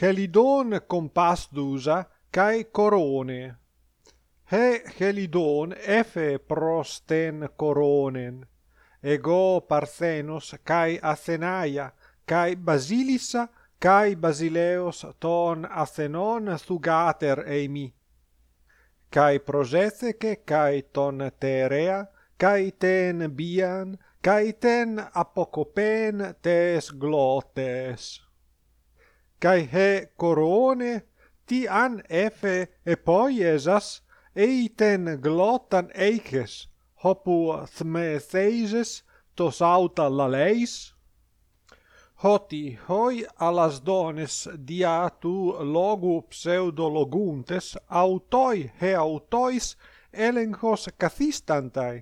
Helidon compasdusa kai corone. He Helidon efe prosten coronen, ego Parthenos kai Athenaia, kai Basilissa, kai Basileos ton Athenon thugater eimi. Kai prosetheke kai ton Terea, kai ten Bian, kai ten Apocopen tes glotes kai he corone ti an efe e poi esas eiten glottan eikes hopu thmetheises tos auta laleis hoti hoi alas dones dia tu logu pseudologuntes autoi he autois elenchos kathistantai